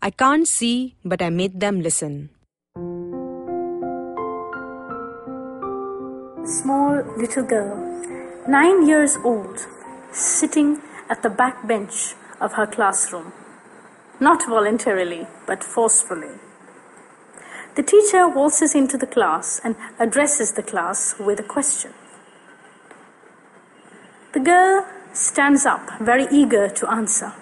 I Can't See, but I Made Them Listen. small little girl, nine years old, sitting at the back bench of her classroom, not voluntarily but forcefully. The teacher waltzes into the class and addresses the class with a question. The girl stands up, very eager to answer,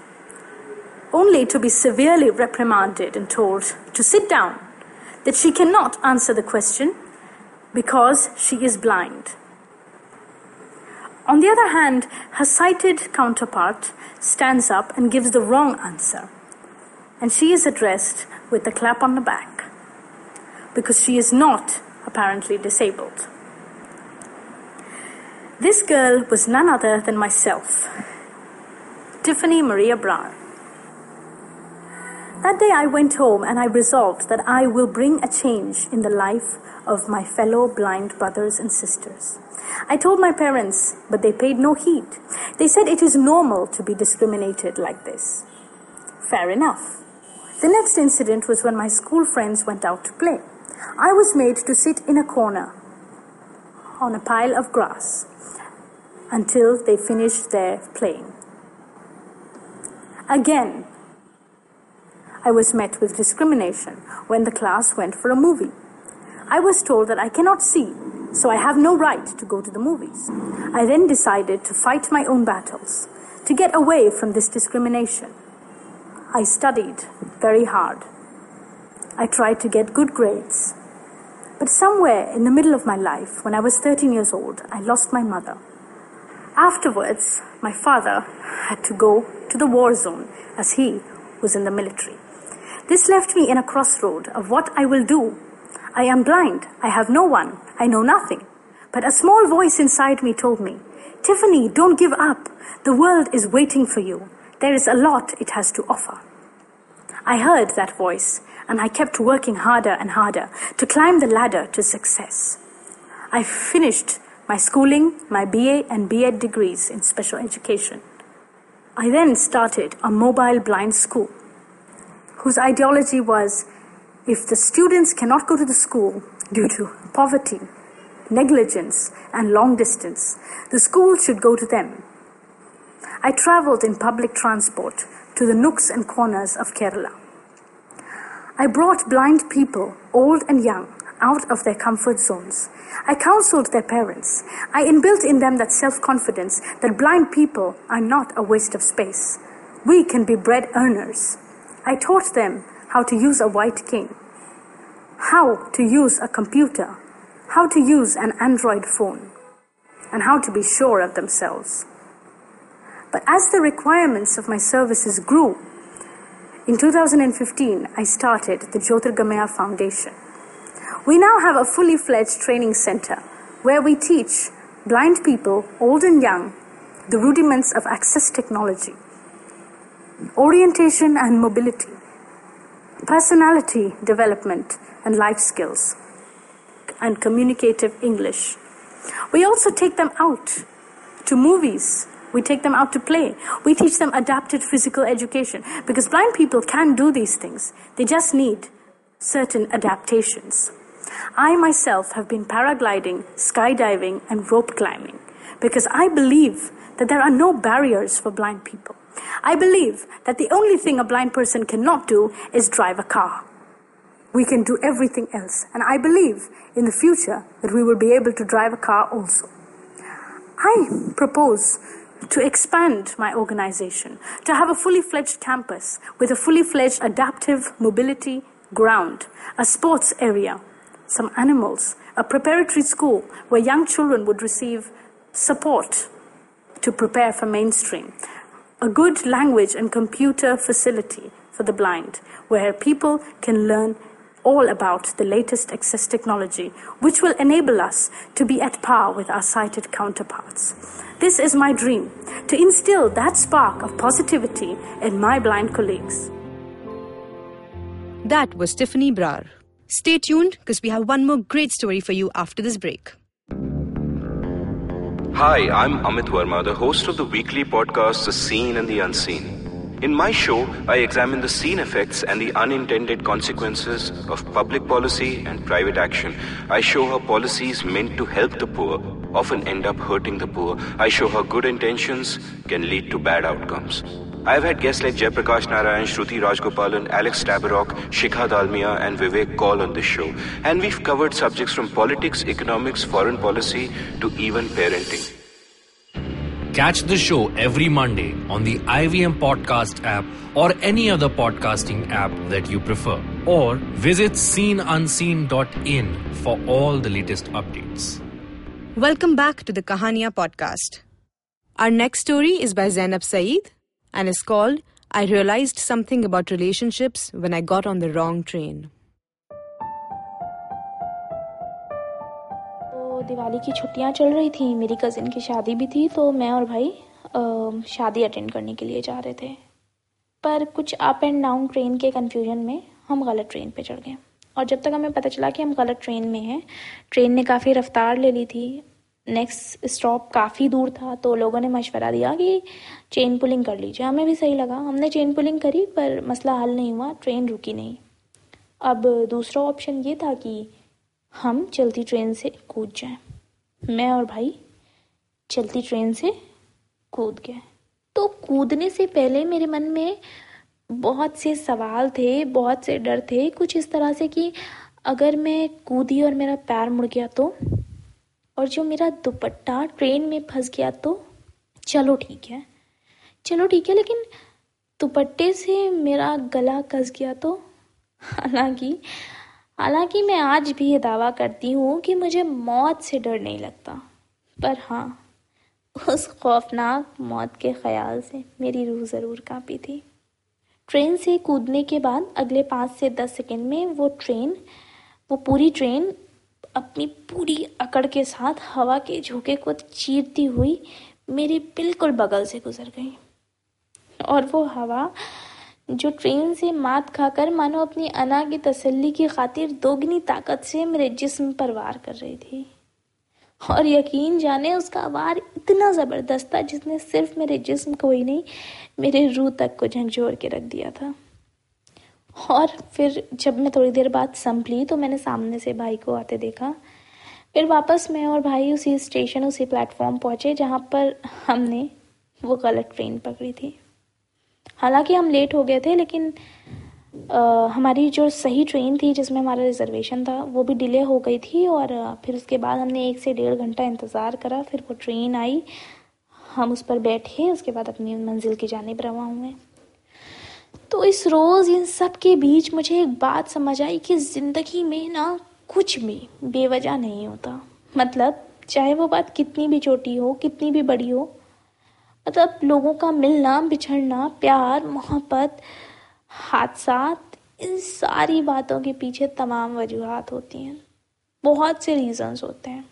only to be severely reprimanded and told to sit down, that she cannot answer the question because she is blind. On the other hand, her sighted counterpart stands up and gives the wrong answer, and she is addressed with a clap on the back because she is not apparently disabled. This girl was none other than myself, Tiffany Maria Brar. That day I went home and I resolved that I will bring a change in the life of my fellow blind brothers and sisters. I told my parents, but they paid no heed. They said it is normal to be discriminated like this. Fair enough. The next incident was when my school friends went out to play. I was made to sit in a corner on a pile of grass until they finished their playing. Again, I was met with discrimination when the class went for a movie. I was told that I cannot see, so I have no right to go to the movies. I then decided to fight my own battles, to get away from this discrimination. I studied very hard. I tried to get good grades. But somewhere in the middle of my life, when I was 13 years old, I lost my mother. Afterwards, my father had to go to the war zone as he was in the military. This left me in a crossroad of what I will do. I am blind. I have no one. I know nothing. But a small voice inside me told me, Tiffany, don't give up. The world is waiting for you. There is a lot it has to offer. I heard that voice and I kept working harder and harder to climb the ladder to success. I finished my schooling, my BA and BEd degrees in special education. I then started a mobile blind school whose ideology was if the students cannot go to the school due to poverty, negligence, and long distance, the school should go to them. I traveled in public transport to the nooks and corners of Kerala. I brought blind people, old and young, out of their comfort zones. I counseled their parents. I inbuilt in them that self confidence that blind people are not a waste of space. We can be bread earners. I taught them how to use a white cane, how to use a computer, how to use an Android phone, and how to be sure of themselves. But as the requirements of my services grew, in 2015, I started the Jyotirgamaya Foundation. We now have a fully fledged training center where we teach blind people, old and young, the rudiments of access technology, orientation and mobility, personality development and life skills, and communicative English. We also take them out to movies. We take them out to play. We teach them adapted physical education because blind people can do these things. They just need certain adaptations. I myself have been paragliding, skydiving, and rope climbing because I believe that there are no barriers for blind people. I believe that the only thing a blind person cannot do is drive a car. We can do everything else, and I believe in the future that we will be able to drive a car also. I propose to expand my organization, to have a fully fledged campus with a fully fledged adaptive mobility ground, a sports area, some animals, a preparatory school where young children would receive support to prepare for mainstream, a good language and computer facility for the blind, where people can learn all about the latest access technology, which will enable us to be at par with our sighted counterparts. This is my dream to instill that spark of positivity in my blind colleagues. That was Tiffany Brar. Stay tuned because we have one more great story for you after this break. Hi, I'm Amit Varma, the host of the weekly podcast The Seen and the Unseen. In my show, I examine the seen effects and the unintended consequences of public policy and private action. I show how policies meant to help the poor often end up hurting the poor. I show how good intentions can lead to bad outcomes. I've had guests like Jayaprakash Narayan, Shruti Rajagopalan, Alex Tabarrok, Shikha Dalmia, and Vivek Kaul on this show. And we've covered subjects from politics, economics, foreign policy to even parenting. Catch the show every Monday on the IVM Podcast app or any other podcasting app that you prefer. Or visit seenunseen.in for all the latest updates. Welcome back to the Kahaniya podcast. Our next story is by Zainab Saeed and is called, I Realized Something About Relationships When I Got on the Wrong Train. तो दिवाली की छुट्टियाँ चल रही थी, मेरी cousin की शादी भी थी तो मैं और भाई शादी अटेंड करने के लिए जा रहे थे पर कुछ अप एंड डाउन ट्रेन के कन्फ्यूज़न में हम गलत ट्रेन पे चढ़ गए और जब तक हमें पता चला कि हम गलत ट्रेन में हैं ट्रेन ने काफ़ी रफ्तार ले ली थी नेक्स्ट स्टॉप काफ़ी दूर था तो लोगों ने मशवरा दिया कि चेन पुलिंग कर लीजिए। हमें भी सही लगा। हमने चेन पुलिंग करी, पर मसला हल नहीं हुआ ट्रेन रुकी नहीं। अब दूसरा ऑप्शन ये था कि हम चलती ट्रेन से कूद जाएँ। मैं और भाई चलती ट्रेन से कूद गए। तो कूदने से पहले मेरे मन में बहुत से सवाल थे, बहुत से डर थे, कुछ इस तरह से कि अगर मैं कूदी और मेरा पैर मुड़ गया तो? और जो मेरा दुपट्टा ट्रेन में फंस गया तो चलो ठीक है। चलो ठीक है, लेकिन दुपट्टे से मेरा गला कस गया तो हालाँकि हालाँकि मैं आज भी ये दावा करती हूँ कि मुझे मौत से डर नहीं लगता। पर हाँ उस खौफनाक मौत के ख्याल से मेरी रूह ज़रूर कांपी थी। ट्रेन से कूदने के बाद अगले पाँच से दस सेकंड में वो ट्रेन, वो पूरी ट्रेन अपनी पूरी अकड़ के साथ हवा के झोंके को चीरती हुई मेरे बिल्कुल बगल से गुजर गई। और वो हवा जो ट्रेन से मात खाकर मानो अपनी अना की तसल्ली की खातिर दोगुनी ताकत से मेरे जिस्म पर वार कर रही थी। और यकीन जाने उसका वार इतना ज़बरदस्त था जिसने सिर्फ़ मेरे जिस्म को ही नहीं, मेरे रूह तक को झंझोर के रख दिया था। और फिर जब मैं थोड़ी देर बाद संभली तो मैंने सामने से भाई को आते देखा। फिर वापस मैं और भाई उसी स्टेशन उसी प्लेटफॉर्म पहुँचे जहाँ पर हमने वो गलत ट्रेन पकड़ी थी। हालाँकि हम लेट हो गए थे लेकिन अ, हमारी जो सही ट्रेन थी जिसमें हमारा रिजर्वेशन था वो भी डिले हो गई थी और फिर उसके बाद हमने एक से डेढ़ घंटा इंतज़ार करा फिर वो ट्रेन आई। हम उस पर बैठे उसके बाद अपनी मंजिल की जानिब रवा हुए। तो इस रोज़ इन सब के बीच मुझे एक बात समझ आई कि ज़िंदगी में ना कुछ भी बेवजह नहीं होता। मतलब चाहे वो बात कितनी भी छोटी हो, कितनी भी बड़ी हो मतलब लोगों का मिलना, बिछड़ना, प्यार, मोहब्बत, हादसात, इन सारी बातों के पीछे तमाम वजूहत होती हैं। बहुत से रीजंस होते हैं।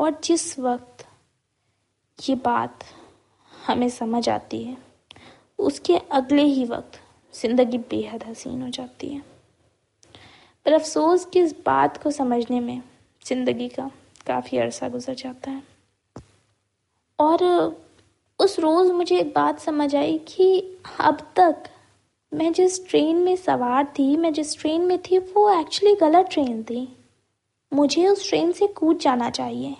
और जिस वक्त ये बात हमें समझ आती है उसके अगले ही वक्त ज़िंदगी बेहद हसीन हो जाती है। पर अफसोस कि इस बात को समझने में ज़िंदगी का काफ़ी अरसा गुजर जाता है। और उस रोज़ मुझे एक बात समझ आई कि अब तक मैं जिस ट्रेन में सवार थी, मैं जिस ट्रेन में थी, वो एक्चुअली गलत ट्रेन थी। मुझे उस ट्रेन से कूद जाना चाहिए।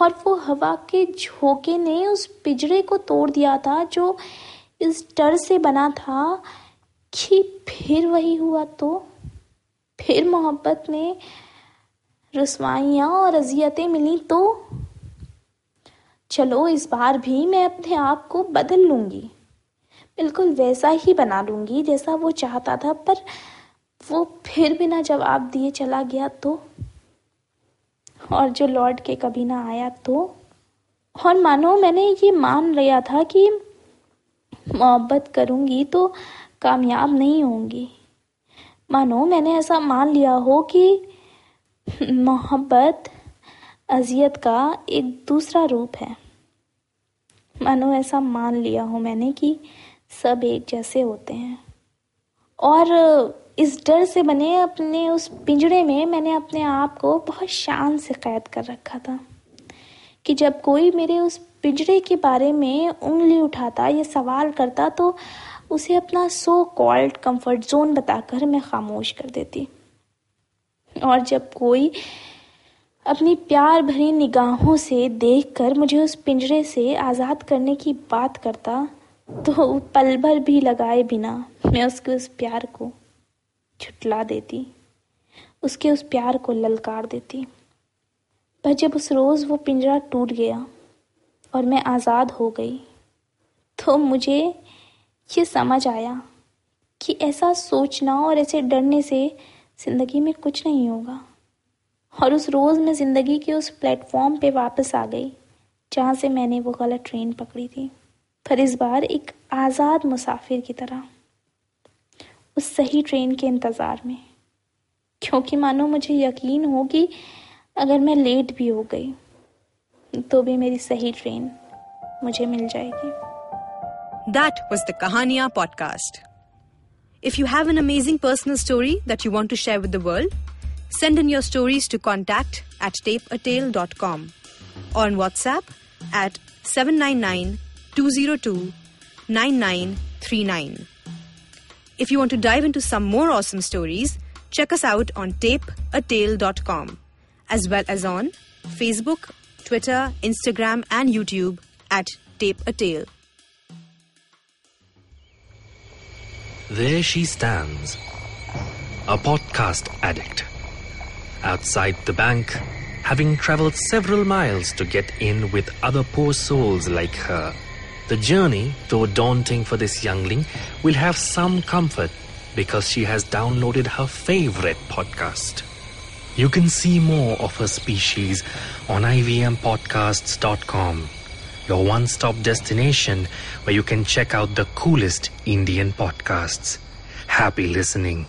और वो हवा के झोंके ने उस पिंजरे को तोड़ दिया था जो इस डर से बना था कि फिर वही हुआ तो। फिर मोहब्बत में रसवाइयाँ और अजियतें मिली तो। चलो, इस बार भी मैं अपने आप को बदल लूँगी। बिल्कुल वैसा ही बना लूँगी जैसा वो चाहता था, पर वो फिर बिना जवाब दिए चला गया तो। और जो लौट के कभी ना आया तो। और मानो मैंने ये मान लिया था कि मोहब्बत करूँगी तो कामयाब नहीं होंगी। मानो मैंने ऐसा मान लिया हो कि मोहब्बत अजियत का एक दूसरा रूप है। मानो ऐसा मान लिया हो मैंने कि सब एक जैसे होते हैं। और इस डर से बने अपने उस पिंजड़े में मैंने अपने आप को बहुत शान से कैद कर रखा था। कि जब कोई मेरे उस पिंजरे के बारे में उंगली उठाता या सवाल करता तो उसे अपना सो कॉल्ड कंफर्ट जोन बताकर मैं खामोश कर देती। और जब कोई अपनी प्यार भरी निगाहों से देखकर मुझे उस पिंजरे से आज़ाद करने की बात करता तो पल भर भी लगाए बिना मैं उसके उस प्यार को छुटला देती, उसके उस प्यार को ललकार देती। पर जब उस रोज़ वो पिंजरा टूट गया और मैं आज़ाद हो गई तो मुझे ये समझ आया कि ऐसा सोचना और ऐसे डरने से ज़िंदगी में कुछ नहीं होगा। और उस रोज़ मैं ज़िंदगी के उस प्लेटफॉर्म पे वापस आ गई, जहाँ से मैंने वो गलत ट्रेन पकड़ी थी। पर इस बार एक आज़ाद मुसाफिर की तरह, उस सही ट्रेन के इंतज़ार में। क्योंकि मानो मुझे यकीन हो कि अगर मैं लेट भी हो गई तो भी मेरी सही ट्रेन मुझे मिल जाएगी। That was the Kahaniya podcast if you have an amazing personal story that you want to share with the world send in your stories to contact at tape a tale dot com on WhatsApp at seven nine nine two zero two nine nine three nine If you want to dive into some more awesome stories, check us out on tapeatale.com. as well as on Facebook, Twitter, Instagram, and YouTube at Tape a Tale. There she stands, a podcast addict. Outside the bank, having traveled several miles to get in with other poor souls like her. The journey, though daunting for this youngling, will have some comfort because she has downloaded her favorite podcast. You can see more of her species on ivmpodcasts.com, your one stop destination where you can check out the coolest Indian podcasts. Happy listening.